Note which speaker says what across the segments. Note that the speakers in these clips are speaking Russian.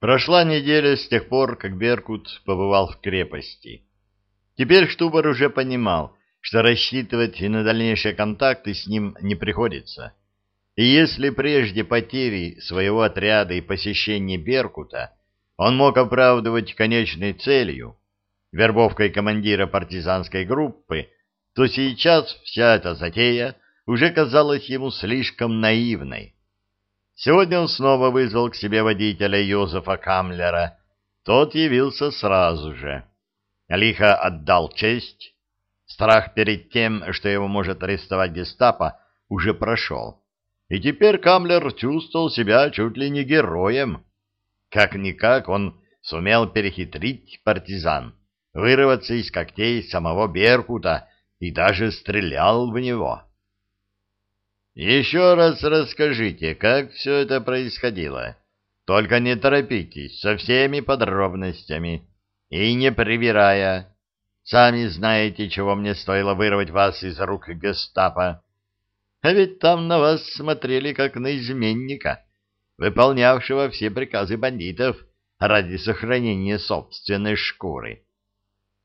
Speaker 1: Прошла неделя с тех пор, как Беркут побывал в крепости. Теперь Штубер уже понимал, что рассчитывать и на дальнейшие контакты с ним не приходится. И если прежде потери своего отряда и посещения Беркута он мог оправдывать конечной целью, вербовкой командира партизанской группы, то сейчас вся эта затея уже казалась ему слишком наивной. Сегодня он снова вызвал к себе водителя Йозефа Камлера. Тот явился сразу же. Лихо отдал честь. Страх перед тем, что его может арестовать гестапо, уже прошел. И теперь Камлер чувствовал себя чуть ли не героем. Как-никак он сумел перехитрить партизан, вырваться из когтей самого Беркута и даже стрелял в него. Еще раз расскажите, как все это происходило. Только не торопитесь со всеми подробностями и не привирая. Сами знаете, чего мне стоило вырвать вас из рук гестапо. А ведь там на вас смотрели как на изменника, выполнявшего все приказы бандитов ради сохранения собственной шкуры.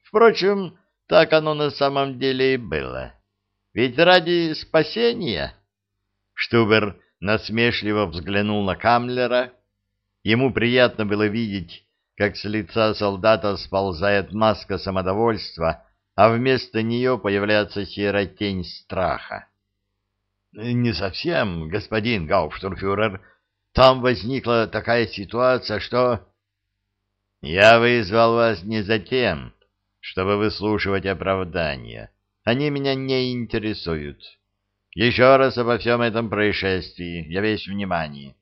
Speaker 1: Впрочем, так оно на самом деле и было. Ведь ради спасения Штубер насмешливо взглянул на Камлера. Ему приятно было видеть, как с лица солдата сползает маска самодовольства, а вместо нее появляется серая тень страха. — Не совсем, господин Гауптштурфюрер. Там возникла такая ситуация, что... — Я вызвал вас не за тем, чтобы выслушивать оправдания. Они меня не интересуют. Еще раз обо всем этом происшествии. Я весь внимание.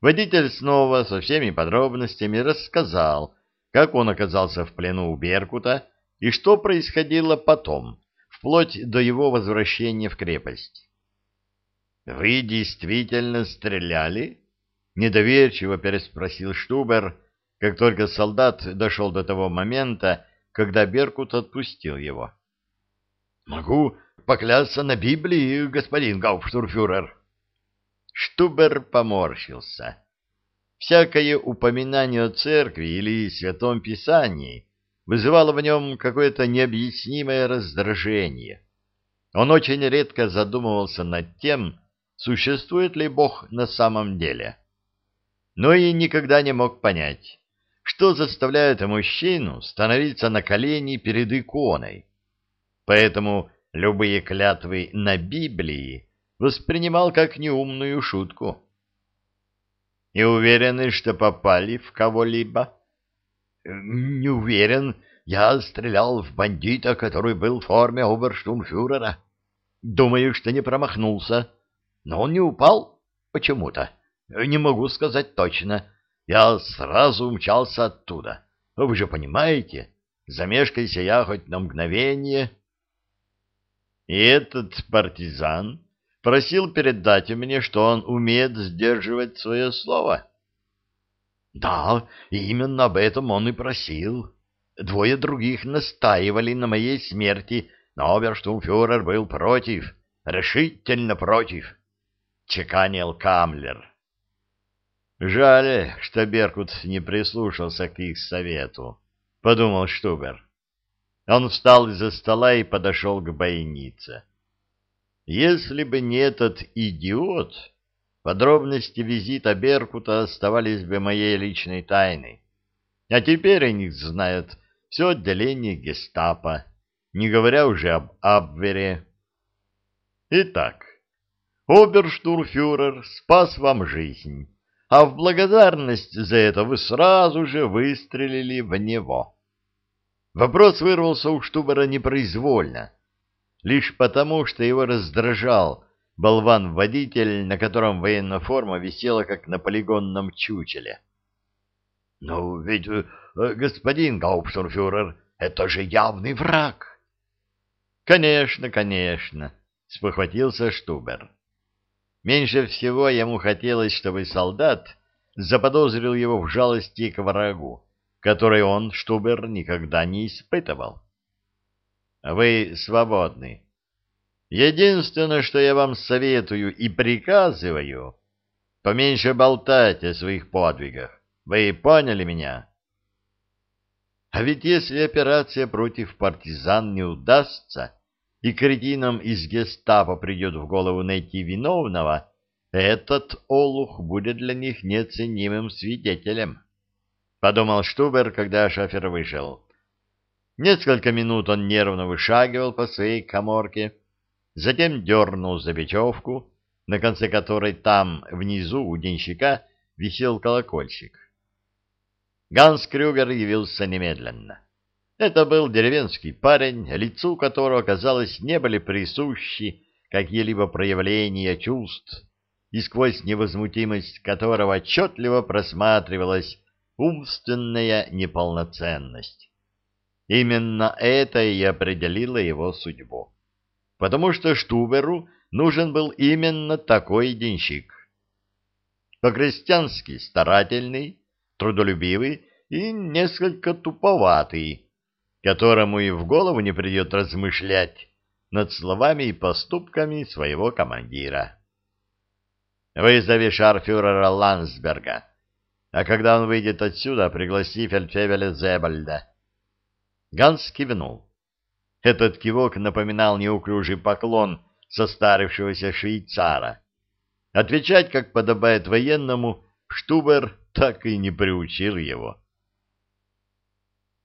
Speaker 1: Водитель снова со всеми подробностями рассказал, как он оказался в плену у Беркута и что происходило потом, вплоть до его возвращения в крепость. «Вы действительно стреляли?» — недоверчиво переспросил Штубер, как только солдат дошел до того момента, когда Беркут отпустил его. «Могу поклясться на Библии, господин Гауптштурфюрер. Штубер поморщился. Всякое упоминание о церкви или святом писании вызывало в нем какое-то необъяснимое раздражение. Он очень редко задумывался над тем, существует ли Бог на самом деле. Но и никогда не мог понять, что заставляет мужчину становиться на колени перед иконой. Поэтому любые клятвы на Библии воспринимал как неумную шутку. «И уверены, что попали в кого-либо?» «Не уверен. Я стрелял в бандита, который был в форме оберштурмфюрера. Думаю, что не промахнулся. Но он не упал почему-то. Не могу сказать точно. Я сразу умчался оттуда. Вы же понимаете, замешкайся я хоть на мгновение...» И этот партизан просил передать мне, что он умеет сдерживать свое слово. Да, именно об этом он и просил. Двое других настаивали на моей смерти, но оберштумфюрер был против, решительно против. Чеканил Камлер. Жаль, что Беркут не прислушался к их совету, — подумал Штубер. Он встал из-за стола и подошел к бойнице. Если бы не этот идиот, подробности визита Беркута оставались бы моей личной тайной. А теперь о них знает все отделение гестапо, не говоря уже об Абвере. Итак, оберштурфюрер спас вам жизнь, а в благодарность за это вы сразу же выстрелили в него. Вопрос вырвался у Штубера непроизвольно, лишь потому, что его раздражал болван-водитель, на котором военная форма висела, как на полигонном чучеле. — Ну, ведь, э, господин Гауптштурфюрер, это же явный враг. — Конечно, конечно, — спохватился Штубер. Меньше всего ему хотелось, чтобы солдат заподозрил его в жалости к врагу которой он, Штубер, никогда не испытывал. Вы свободны. Единственное, что я вам советую и приказываю, поменьше болтать о своих подвигах. Вы поняли меня? А ведь если операция против партизан не удастся, и кретинам из гестапо придет в голову найти виновного, этот олух будет для них неоценимым свидетелем. Подумал Штубер, когда шофер вышел. Несколько минут он нервно вышагивал по своей коморке, затем дернул за бечевку, на конце которой там, внизу, у денщика, висел колокольчик. Ганс Крюгер явился немедленно. Это был деревенский парень, лицу которого, казалось, не были присущи какие-либо проявления чувств, и сквозь невозмутимость которого отчетливо просматривалась умственная неполноценность. Именно это и определило его судьбу. Потому что Штуберу нужен был именно такой денщик. По-крестьянски старательный, трудолюбивый и несколько туповатый, которому и в голову не придет размышлять над словами и поступками своего командира. «Вызови шарфюрера Ландсберга, а когда он выйдет отсюда, пригласи фельдфебеля Зебальда». Ганс кивнул. Этот кивок напоминал неуклюжий поклон состарившегося швейцара. Отвечать, как подобает военному, Штубер так и не приучил его.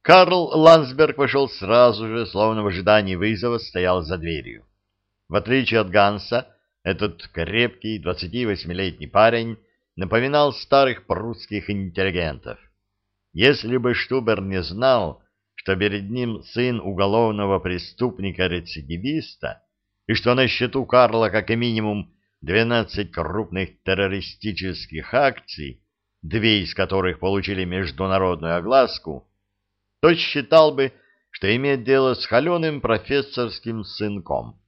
Speaker 1: Карл Ландсберг вошел сразу же, словно в ожидании вызова стоял за дверью. В отличие от Ганса, этот крепкий 28-летний парень напоминал старых прусских интеллигентов. Если бы Штубер не знал, что перед ним сын уголовного преступника-рецидивиста, и что на счету Карла как минимум 12 крупных террористических акций, две из которых получили международную огласку, то считал бы, что имеет дело с холеным профессорским сынком.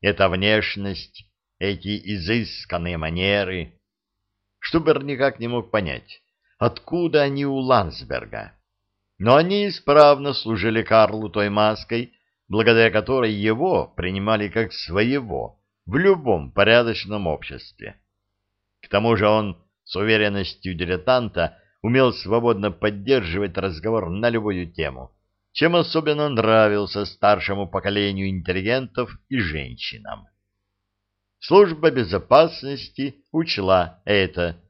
Speaker 1: Эта внешность, эти изысканные манеры. Штубер никак не мог понять, откуда они у Ландсберга. Но они исправно служили Карлу той маской, благодаря которой его принимали как своего в любом порядочном обществе. К тому же он с уверенностью дилетанта умел свободно поддерживать разговор на любую тему, чем особенно нравился старшему поколению интеллигентов и женщинам. Служба безопасности учла это.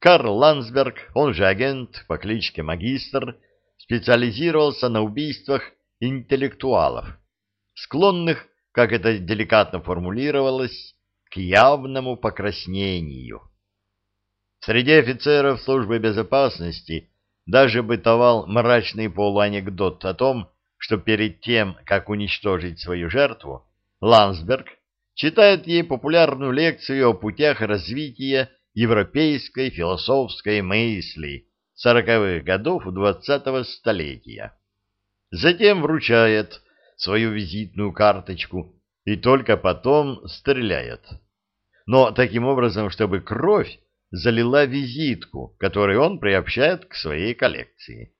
Speaker 1: Карл Ландсберг, он же агент по кличке Магистр, специализировался на убийствах интеллектуалов, склонных, как это деликатно формулировалось, к явному покраснению. Среди офицеров службы безопасности даже бытовал мрачный полуанекдот о том, что перед тем, как уничтожить свою жертву, Ландсберг читает ей популярную лекцию о путях развития европейской философской мысли сороковых годов двадцатого столетия. Затем вручает свою визитную карточку и только потом стреляет. Но таким образом, чтобы кровь залила визитку, которую он приобщает к своей коллекции.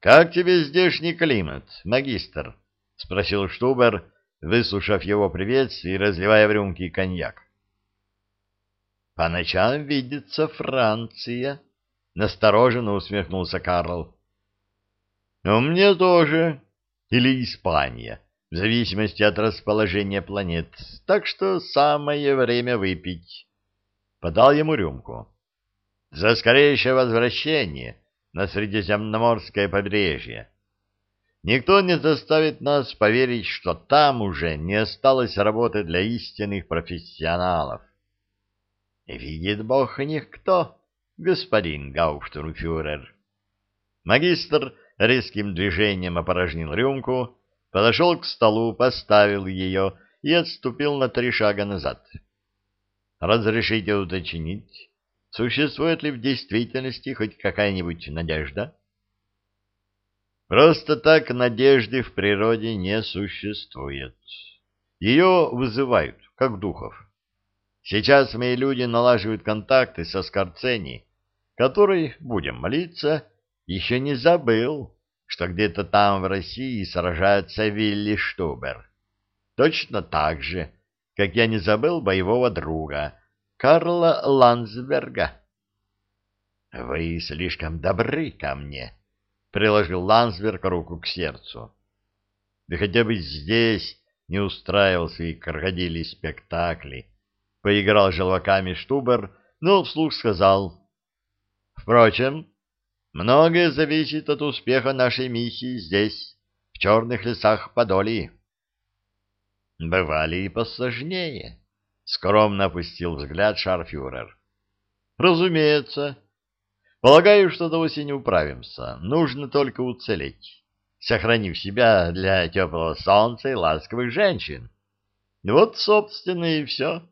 Speaker 1: «Как тебе здешний климат, магистр?» — спросил Штубер, выслушав его приветствие и разливая в рюмки коньяк. «По ночам видится Франция», — настороженно усмехнулся Карл. «У меня тоже. Или Испания, в зависимости от расположения планет. Так что самое время выпить» подал ему рюмку. «За скорейшее возвращение на Средиземноморское побережье. Никто не заставит нас поверить, что там уже не осталось работы для истинных профессионалов. Видит Бог никто, господин Гауптурфюрер». Магистр резким движением опорожнил рюмку, подошел к столу, поставил ее и отступил на три шага назад. Разрешите уточнить, существует ли в действительности хоть какая-нибудь надежда? Просто так надежды в природе не существует. Ее вызывают, как духов. Сейчас мои люди налаживают контакты со Скорцени, который, будем молиться, еще не забыл, что где-то там в России сражается Вилли Штубер. Точно так же, как я не забыл боевого друга Карла Ландсберга. — Вы слишком добры ко мне, — приложил Лансберг руку к сердцу. — Да хотя бы здесь не устраивал свои крокодили спектакли, — поиграл желваками Штубер, но вслух сказал. — Впрочем, многое зависит от успеха нашей миссии здесь, в черных лесах Подолии. — Бывали и посложнее, — скромно опустил взгляд шарфюрер. — Разумеется. Полагаю, что до осени управимся. Нужно только уцелеть, сохранив себя для теплого солнца и ласковых женщин. Вот, собственно, и все.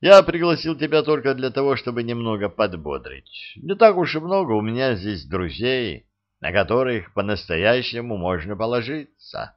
Speaker 1: Я пригласил тебя только для того, чтобы немного подбодрить. Не так уж и много у меня здесь друзей, на которых по-настоящему можно положиться.